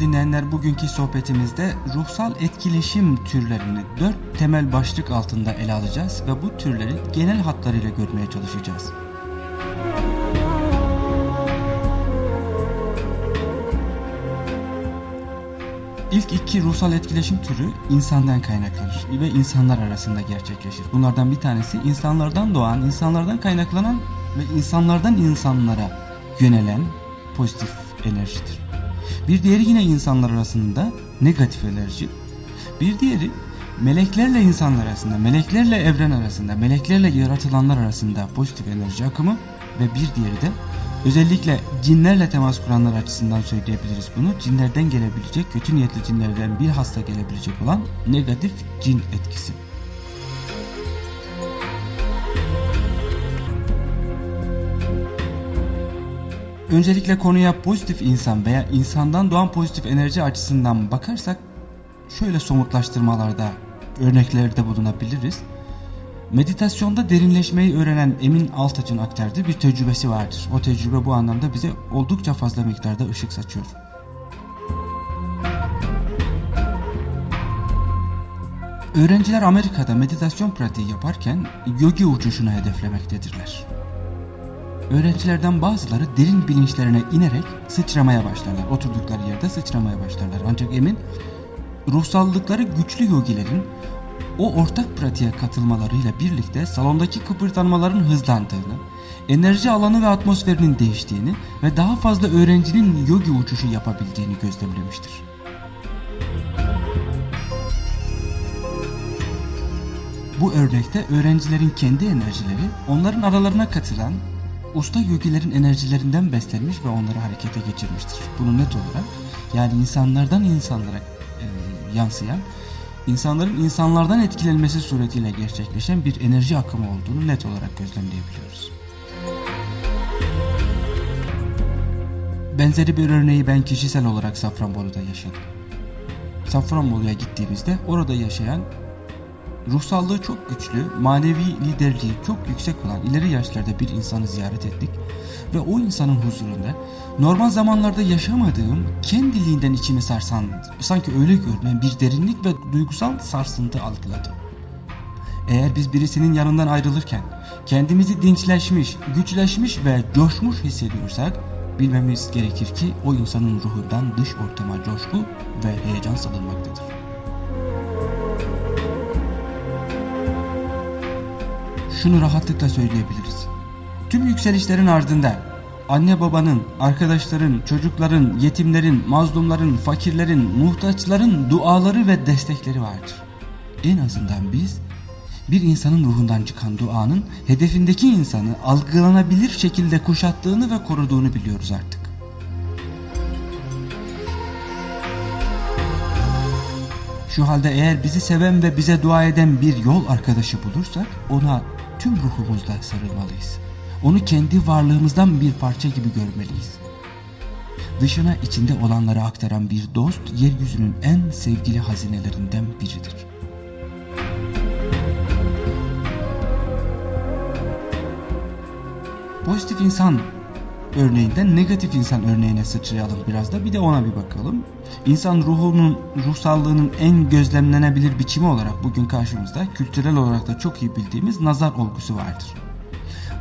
Dinleyenler bugünkü sohbetimizde ruhsal etkileşim türlerini dört temel başlık altında ele alacağız ve bu türleri genel hatlarıyla görmeye çalışacağız. İlk iki ruhsal etkileşim türü insandan kaynaklanır ve insanlar arasında gerçekleşir. Bunlardan bir tanesi insanlardan doğan, insanlardan kaynaklanan ve insanlardan insanlara yönelen pozitif enerjidir. Bir diğeri yine insanlar arasında negatif enerji. Bir diğeri meleklerle insanlar arasında, meleklerle evren arasında, meleklerle yaratılanlar arasında pozitif enerji akımı ve bir diğeri de özellikle cinlerle temas kuranlar açısından söyleyebiliriz bunu. Cinlerden gelebilecek, kötü niyetli cinlerden bir hasta gelebilecek olan negatif cin etkisi. Öncelikle konuya pozitif insan veya insandan doğan pozitif enerji açısından bakarsak şöyle somutlaştırmalarda örneklerde bulunabiliriz. Meditasyonda derinleşmeyi öğrenen Emin Altaç'ın aktardığı bir tecrübesi vardır. O tecrübe bu anlamda bize oldukça fazla miktarda ışık saçıyor. Öğrenciler Amerika'da meditasyon pratiği yaparken yogi uçuşunu hedeflemektedirler. Öğrencilerden bazıları derin bilinçlerine inerek sıçramaya başlarlar. Oturdukları yerde sıçramaya başlarlar. Ancak Emin ruhsallıkları güçlü yogilerin o ortak pratiğe katılmalarıyla birlikte salondaki kıpırdanmaların hızlandığını, enerji alanı ve atmosferinin değiştiğini ve daha fazla öğrencinin yogi uçuşu yapabildiğini gözlemlemiştir. Bu örnekte öğrencilerin kendi enerjileri onların aralarına katılan usta yogilerin enerjilerinden beslenmiş ve onları harekete geçirmiştir. Bunu net olarak yani insanlardan insanlara e, yansıyan, insanların insanlardan etkilenmesi suretiyle gerçekleşen bir enerji akımı olduğunu net olarak gözlemleyebiliyoruz. Benzeri bir örneği ben kişisel olarak Safranbolu'da yaşadım. Safranbolu'ya gittiğimizde orada yaşayan ruhsallığı çok güçlü, manevi liderliği çok yüksek olan ileri yaşlarda bir insanı ziyaret ettik ve o insanın huzurunda normal zamanlarda yaşamadığım kendiliğinden içimi sarsan, sanki öyle görünen bir derinlik ve duygusal sarsıntı algıladım. Eğer biz birisinin yanından ayrılırken kendimizi dinçleşmiş, güçleşmiş ve coşmuş hissediyorsak bilmemiz gerekir ki o insanın ruhundan dış ortama coşku ve heyecan salınmaktadır. Şunu rahatlıkla söyleyebiliriz. Tüm yükselişlerin ardında anne babanın, arkadaşların, çocukların, yetimlerin, mazlumların, fakirlerin, muhtaçların duaları ve destekleri vardır. En azından biz bir insanın ruhundan çıkan duanın hedefindeki insanı algılanabilir şekilde kuşattığını ve koruduğunu biliyoruz artık. Şu halde eğer bizi seven ve bize dua eden bir yol arkadaşı bulursak ona tüm ruhumuzla sarılmalıyız. Onu kendi varlığımızdan bir parça gibi görmeliyiz. Dışına içinde olanları aktaran bir dost yeryüzünün en sevgili hazinelerinden biridir. Pozitif insan örneğinden negatif insan örneğine sıçrayalım biraz da bir de ona bir bakalım. İnsan ruhunun, ruhsallığının en gözlemlenebilir biçimi olarak bugün karşımızda kültürel olarak da çok iyi bildiğimiz nazar olgusu vardır.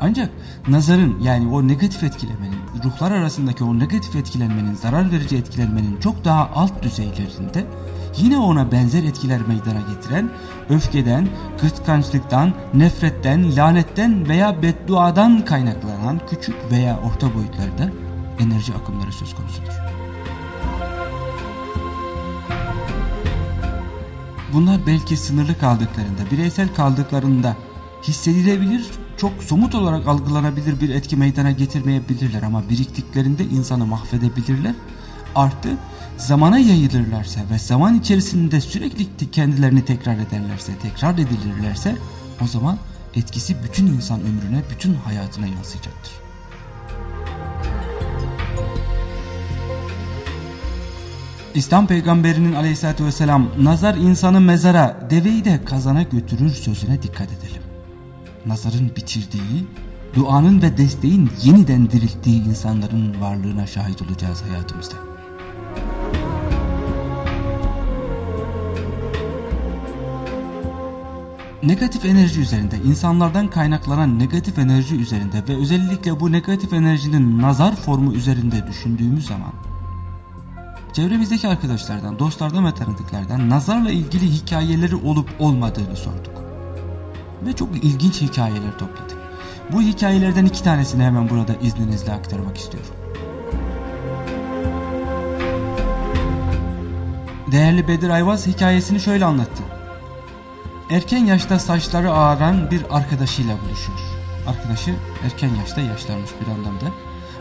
Ancak nazarın yani o negatif etkilemenin, ruhlar arasındaki o negatif etkilenmenin, zarar verici etkilenmenin çok daha alt düzeylerinde yine ona benzer etkiler meydana getiren öfkeden, kıskançlıktan, nefretten, lanetten veya bedduadan kaynaklanan küçük veya orta boyutlarda enerji akımları söz konusudur. Bunlar belki sınırlı kaldıklarında, bireysel kaldıklarında hissedilebilir, çok somut olarak algılanabilir bir etki meydana getirmeyebilirler ama biriktiklerinde insanı mahvedebilirler. Artı zamana yayılırlarsa ve zaman içerisinde sürekli kendilerini tekrar ederlerse, tekrar edilirlerse o zaman etkisi bütün insan ömrüne, bütün hayatına yansıyacaktır. İslam peygamberinin aleyhissalatü vesselam nazar insanı mezara deveyi de kazana götürür sözüne dikkat edelim. Nazarın bitirdiği, duanın ve desteğin yeniden dirilttiği insanların varlığına şahit olacağız hayatımızda. Negatif enerji üzerinde, insanlardan kaynaklanan negatif enerji üzerinde ve özellikle bu negatif enerjinin nazar formu üzerinde düşündüğümüz zaman çevremizdeki arkadaşlardan, dostlardan ve tanıdıklardan nazarla ilgili hikayeleri olup olmadığını sorduk. Ve çok ilginç hikayeler topladık. Bu hikayelerden iki tanesini hemen burada izninizle aktarmak istiyorum. Değerli Bedir Ayvaz hikayesini şöyle anlattı. Erken yaşta saçları ağaran bir arkadaşıyla buluşuyor. Arkadaşı erken yaşta yaşlanmış bir anlamda.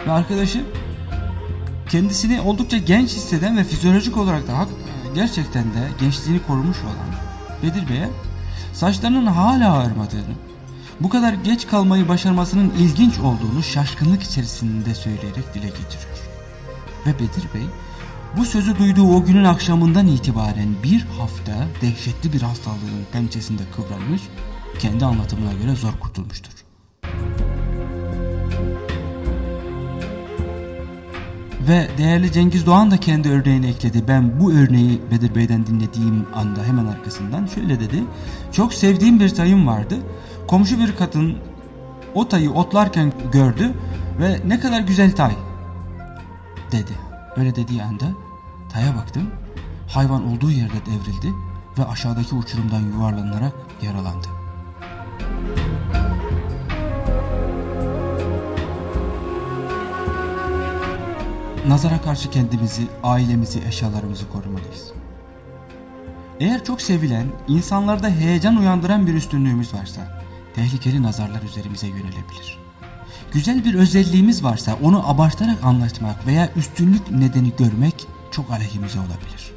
Ve arkadaşı kendisini oldukça genç hisseden ve fizyolojik olarak da gerçekten de gençliğini korumuş olan Bedir Bey'e saçlarının hala ağarmadığını, bu kadar geç kalmayı başarmasının ilginç olduğunu şaşkınlık içerisinde söyleyerek dile getiriyor. Ve Bedir Bey bu sözü duyduğu o günün akşamından itibaren bir hafta dehşetli bir hastalığın pençesinde kıvranmış, kendi anlatımına göre zor kurtulmuştur. Ve değerli Cengiz Doğan da kendi örneğini ekledi. Ben bu örneği Bedir Bey'den dinlediğim anda hemen arkasından şöyle dedi. Çok sevdiğim bir tayım vardı. Komşu bir kadın o tayı otlarken gördü ve ne kadar güzel tay dedi. Öyle dediği anda taya baktım. Hayvan olduğu yerde devrildi ve aşağıdaki uçurumdan yuvarlanarak yaralandı. Nazara karşı kendimizi, ailemizi, eşyalarımızı korumalıyız. Eğer çok sevilen, insanlarda heyecan uyandıran bir üstünlüğümüz varsa, tehlikeli nazarlar üzerimize yönelebilir güzel bir özelliğimiz varsa onu abartarak anlatmak veya üstünlük nedeni görmek çok aleyhimize olabilir.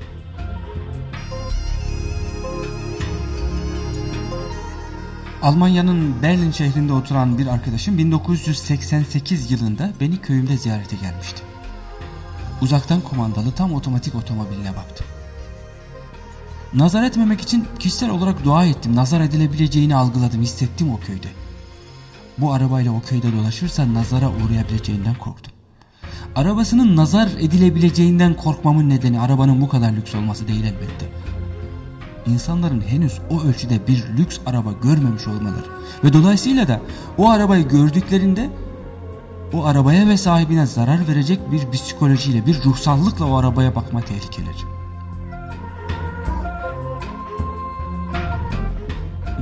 Almanya'nın Berlin şehrinde oturan bir arkadaşım 1988 yılında beni köyümde ziyarete gelmişti. Uzaktan kumandalı tam otomatik otomobiline baktım. Nazar etmemek için kişisel olarak dua ettim. Nazar edilebileceğini algıladım, hissettim o köyde bu arabayla o köyde dolaşırsa nazara uğrayabileceğinden korktum. Arabasının nazar edilebileceğinden korkmamın nedeni arabanın bu kadar lüks olması değil elbette. İnsanların henüz o ölçüde bir lüks araba görmemiş olmaları ve dolayısıyla da o arabayı gördüklerinde o arabaya ve sahibine zarar verecek bir psikolojiyle, bir ruhsallıkla o arabaya bakma tehlikeleri.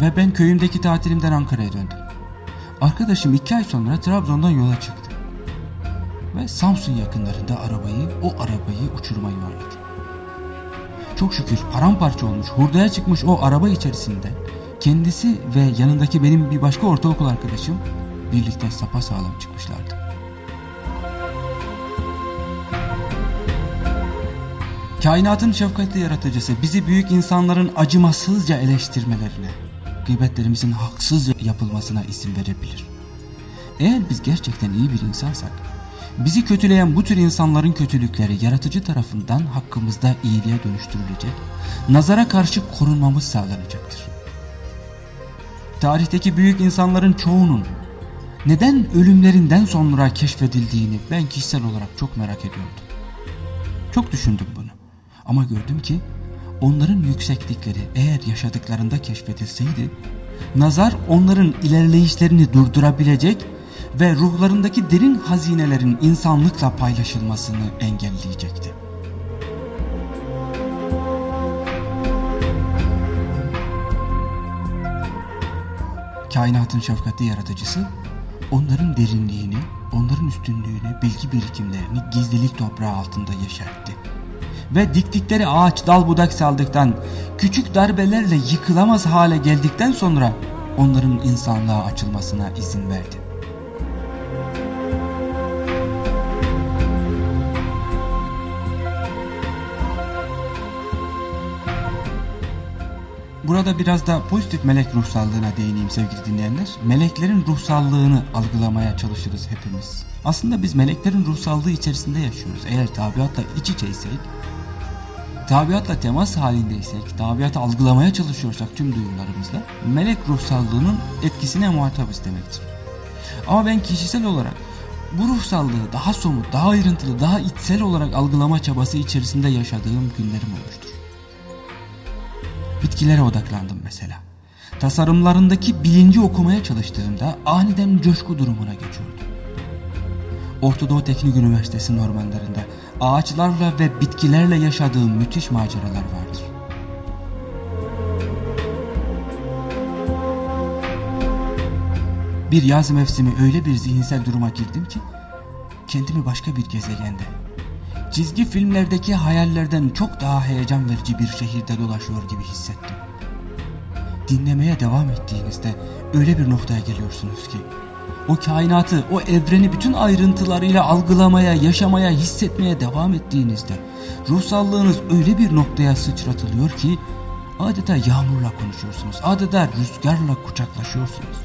Ve ben köyümdeki tatilimden Ankara'ya döndüm. Arkadaşım iki ay sonra Trabzon'dan yola çıktı. Ve Samsun yakınlarında arabayı, o arabayı uçuruma yuvarladı. Çok şükür paramparça olmuş, hurdaya çıkmış o araba içerisinde kendisi ve yanındaki benim bir başka ortaokul arkadaşım birlikte sapa sağlam çıkmışlardı. Kainatın şefkatli yaratıcısı bizi büyük insanların acımasızca eleştirmelerine, gıybetlerimizin haksız yapılmasına izin verebilir. Eğer biz gerçekten iyi bir insansak, bizi kötüleyen bu tür insanların kötülükleri yaratıcı tarafından hakkımızda iyiliğe dönüştürülecek, nazara karşı korunmamız sağlanacaktır. Tarihteki büyük insanların çoğunun neden ölümlerinden sonra keşfedildiğini ben kişisel olarak çok merak ediyordum. Çok düşündüm bunu. Ama gördüm ki onların yükseklikleri eğer yaşadıklarında keşfedilseydi, nazar onların ilerleyişlerini durdurabilecek ve ruhlarındaki derin hazinelerin insanlıkla paylaşılmasını engelleyecekti. Kainatın şefkatli yaratıcısı onların derinliğini, onların üstünlüğünü, bilgi birikimlerini gizlilik toprağı altında yeşertti ve diktikleri ağaç dal budak saldıktan, küçük darbelerle yıkılamaz hale geldikten sonra onların insanlığa açılmasına izin verdi. Burada biraz da pozitif melek ruhsallığına değineyim sevgili dinleyenler. Meleklerin ruhsallığını algılamaya çalışırız hepimiz. Aslında biz meleklerin ruhsallığı içerisinde yaşıyoruz. Eğer tabiatla iç içeysek tabiatla temas halindeysek, tabiatı algılamaya çalışıyorsak tüm duyularımızla melek ruhsallığının etkisine muhatabız demektir. Ama ben kişisel olarak bu ruhsallığı daha somut, daha ayrıntılı, daha içsel olarak algılama çabası içerisinde yaşadığım günlerim olmuştur. Bitkilere odaklandım mesela. tasarımlarındaki bilinci okumaya çalıştığımda aniden coşku durumuna geçiyordu. Ortadoğu Teknik Üniversitesi'nin ormanlarında ağaçlarla ve bitkilerle yaşadığım müthiş maceralar vardır. Bir yaz mevsimi öyle bir zihinsel duruma girdim ki kendimi başka bir gezegende, çizgi filmlerdeki hayallerden çok daha heyecan verici bir şehirde dolaşıyor gibi hissettim. Dinlemeye devam ettiğinizde öyle bir noktaya geliyorsunuz ki o kainatı, o evreni bütün ayrıntılarıyla algılamaya, yaşamaya, hissetmeye devam ettiğinizde ruhsallığınız öyle bir noktaya sıçratılıyor ki adeta yağmurla konuşuyorsunuz, adeta rüzgarla kucaklaşıyorsunuz.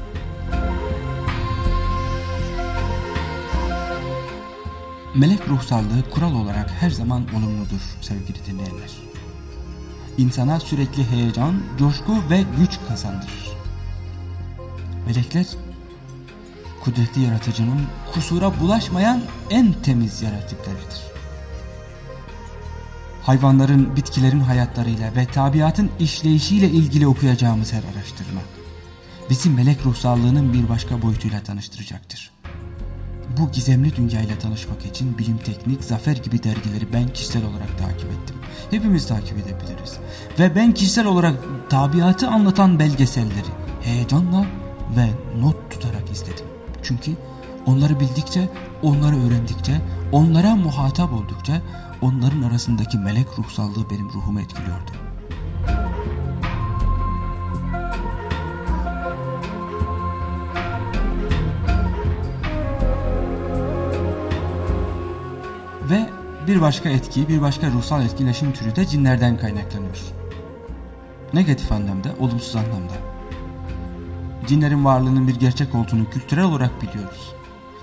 Melek ruhsallığı kural olarak her zaman olumludur sevgili dinleyenler. İnsana sürekli heyecan, coşku ve güç kazandırır. Melekler kudretli yaratıcının kusura bulaşmayan en temiz yaratıklarıdır. Hayvanların, bitkilerin hayatlarıyla ve tabiatın işleyişiyle ilgili okuyacağımız her araştırma bizi melek ruhsallığının bir başka boyutuyla tanıştıracaktır. Bu gizemli dünyayla tanışmak için bilim teknik, zafer gibi dergileri ben kişisel olarak takip ettim. Hepimiz takip edebiliriz. Ve ben kişisel olarak tabiatı anlatan belgeselleri heyecanla ve not tutarak izledim. Çünkü onları bildikçe, onları öğrendikçe, onlara muhatap oldukça onların arasındaki melek ruhsallığı benim ruhumu etkiliyordu. Ve bir başka etki, bir başka ruhsal etkileşim türü de cinlerden kaynaklanıyor. Negatif anlamda, olumsuz anlamda. Cinlerin varlığının bir gerçek olduğunu kültürel olarak biliyoruz.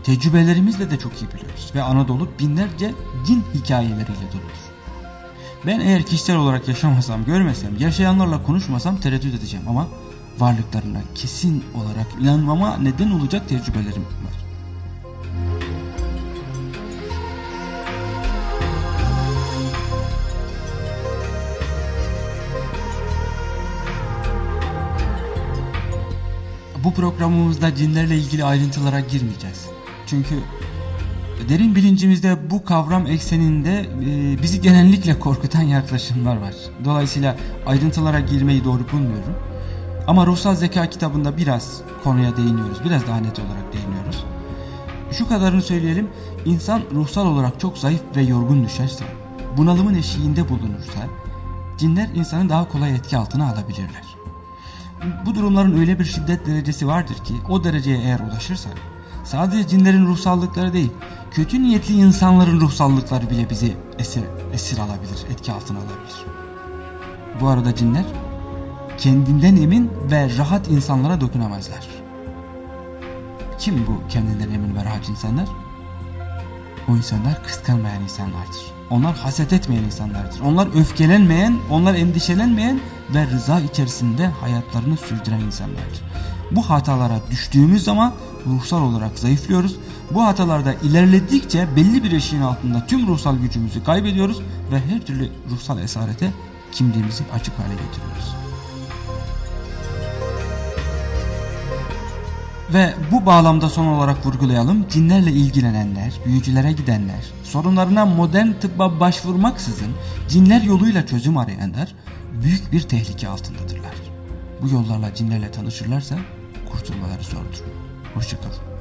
Tecrübelerimizle de çok iyi biliyoruz. Ve Anadolu binlerce cin hikayeleriyle doludur. Ben eğer kişisel olarak yaşamasam, görmesem, yaşayanlarla konuşmasam tereddüt edeceğim ama varlıklarına kesin olarak inanmama neden olacak tecrübelerim var. Bu programımızda cinlerle ilgili ayrıntılara girmeyeceğiz. Çünkü derin bilincimizde bu kavram ekseninde e, bizi genellikle korkutan yaklaşımlar var. Dolayısıyla ayrıntılara girmeyi doğru bulmuyorum. Ama ruhsal zeka kitabında biraz konuya değiniyoruz. Biraz daha net olarak değiniyoruz. Şu kadarını söyleyelim. İnsan ruhsal olarak çok zayıf ve yorgun düşerse, bunalımın eşiğinde bulunursa, cinler insanı daha kolay etki altına alabilirler. Bu durumların öyle bir şiddet derecesi vardır ki o dereceye eğer ulaşırsak sadece cinlerin ruhsallıkları değil kötü niyetli insanların ruhsallıkları bile bizi esir, esir alabilir, etki altına alabilir. Bu arada cinler kendinden emin ve rahat insanlara dokunamazlar. Kim bu kendinden emin ve rahat insanlar? O insanlar kıskanmayan insanlardır. Onlar haset etmeyen insanlardır. Onlar öfkelenmeyen, onlar endişelenmeyen ve rıza içerisinde hayatlarını sürdüren insanlardır. Bu hatalara düştüğümüz zaman ruhsal olarak zayıflıyoruz. Bu hatalarda ilerledikçe belli bir eşiğin altında tüm ruhsal gücümüzü kaybediyoruz ve her türlü ruhsal esarete kimliğimizi açık hale getiriyoruz. Ve bu bağlamda son olarak vurgulayalım cinlerle ilgilenenler, büyücülere gidenler, sorunlarına modern tıbba başvurmaksızın cinler yoluyla çözüm arayanlar büyük bir tehlike altındadırlar. Bu yollarla cinlerle tanışırlarsa kurtulmaları zordur. Hoşçakalın.